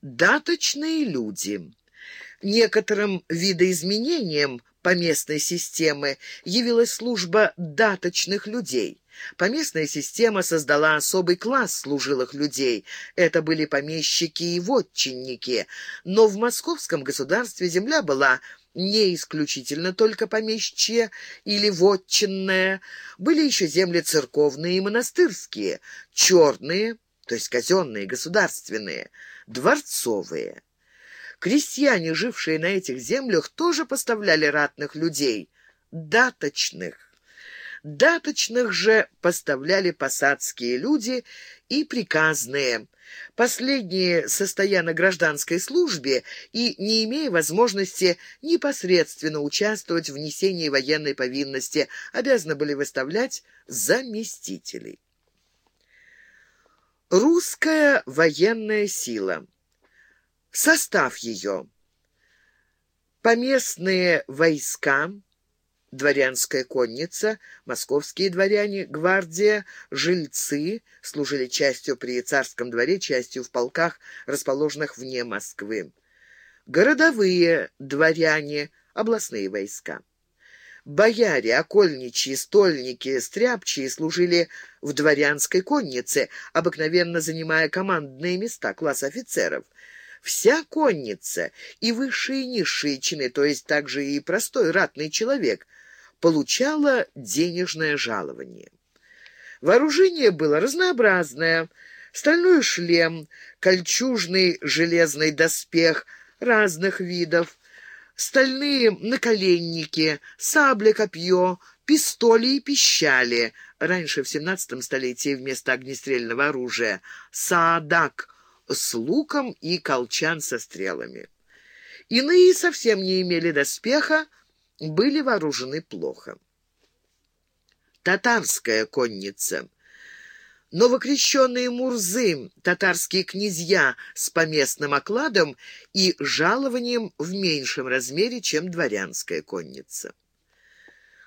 Даточные люди. Некоторым видоизменением поместной системы явилась служба даточных людей. Поместная система создала особый класс служилых людей. Это были помещики и вотчинники. Но в московском государстве земля была не исключительно только помещичья или вотчинная. Были еще земли церковные и монастырские, черные, то есть казенные, государственные, дворцовые. Крестьяне, жившие на этих землях, тоже поставляли ратных людей, даточных. Даточных же поставляли посадские люди и приказные. Последние, состоя на гражданской службе и не имея возможности непосредственно участвовать в несении военной повинности, обязаны были выставлять заместителей. Русская военная сила – Состав ее. Поместные войска, дворянская конница, московские дворяне, гвардия, жильцы служили частью при царском дворе, частью в полках, расположенных вне Москвы. Городовые дворяне, областные войска. Бояре, окольничьи, стольники, стряпчие служили в дворянской коннице, обыкновенно занимая командные места, класс офицеров – Вся конница, и высшие и низшие чины, то есть также и простой ратный человек, получала денежное жалование. Вооружение было разнообразное. Стальной шлем, кольчужный железный доспех разных видов, стальные наколенники, сабля, копье, пистоли и пищали. Раньше, в XVII столетии, вместо огнестрельного оружия, саадак — с луком и колчан со стрелами. Иные совсем не имели доспеха, были вооружены плохо. Татарская конница. Новокрещенные мурзы, татарские князья с поместным окладом и жалованием в меньшем размере, чем дворянская конница.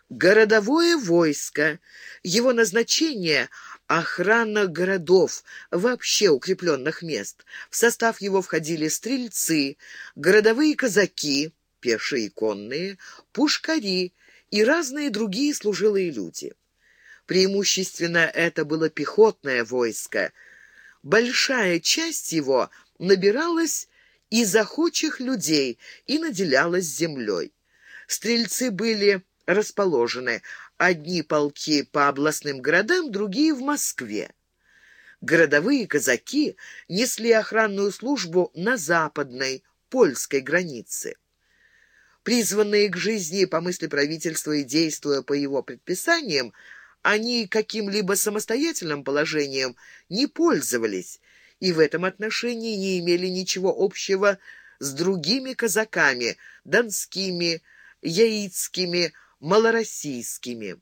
Городовое войско. Его назначение – охрана городов, вообще укрепленных мест. В состав его входили стрельцы, городовые казаки, пешие и конные, пушкари и разные другие служилые люди. Преимущественно это было пехотное войско. Большая часть его набиралась из охочих людей и наделялась землей. Стрельцы были расположены. Одни полки по областным городам, другие в Москве. Городовые казаки несли охранную службу на западной, польской границе. Призванные к жизни по мысли правительства и действуя по его предписаниям, они каким-либо самостоятельным положением не пользовались и в этом отношении не имели ничего общего с другими казаками, донскими, яицкими, малороссийскими.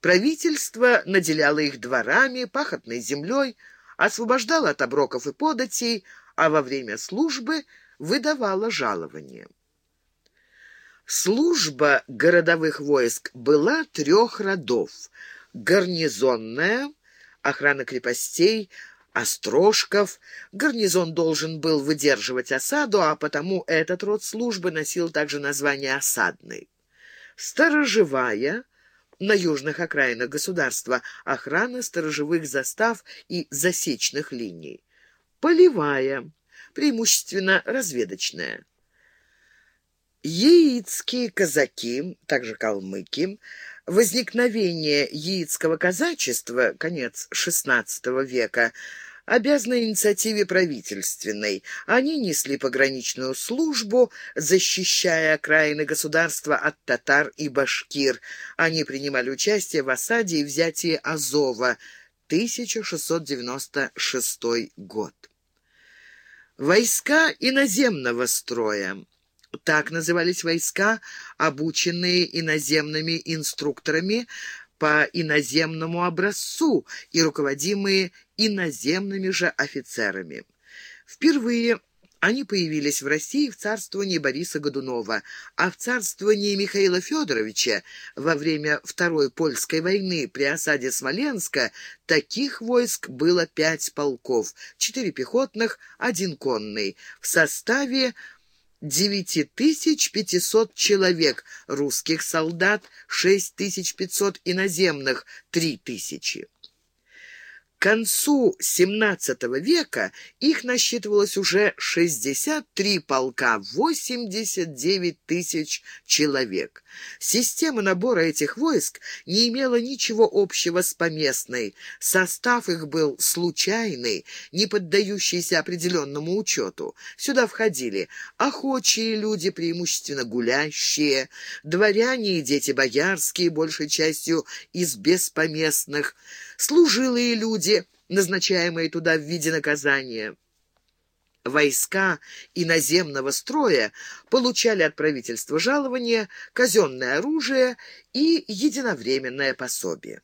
Правительство наделяло их дворами, пахотной землей, освобождало от оброков и податей, а во время службы выдавало жалование. Служба городовых войск была трех родов. Гарнизонная, охрана крепостей, острожков. Гарнизон должен был выдерживать осаду, а потому этот род службы носил также название «осадный». Сторожевая на южных окраинах государства охрана сторожевых застав и засечных линий. Полевая, преимущественно разведочная. Яицкие казаки, также калмыки, возникновение яицкого казачества, конец XVI века, обязаны инициативе правительственной. Они несли пограничную службу, защищая окраины государства от татар и башкир. Они принимали участие в осаде и взятии Азова, 1696 год. Войска иноземного строя. Так назывались войска, обученные иноземными инструкторами, по иноземному образцу и руководимые иноземными же офицерами. Впервые Они появились в России в царствовании Бориса Годунова, а в царствовании Михаила Федоровича во время Второй Польской войны при осаде Смоленска таких войск было пять полков, четыре пехотных, один конный, в составе 9500 человек, русских солдат 6500 иноземных 3000 концу XVII века их насчитывалось уже 63 полка, 89 тысяч человек. Система набора этих войск не имела ничего общего с поместной. Состав их был случайный, не поддающийся определенному учету. Сюда входили охочие люди, преимущественно гулящие, дворяне и дети боярские, большей частью из беспоместных, служилые люди, назначаемые туда в виде наказания. Войска иноземного строя получали от правительства жалования, казенное оружие и единовременное пособие.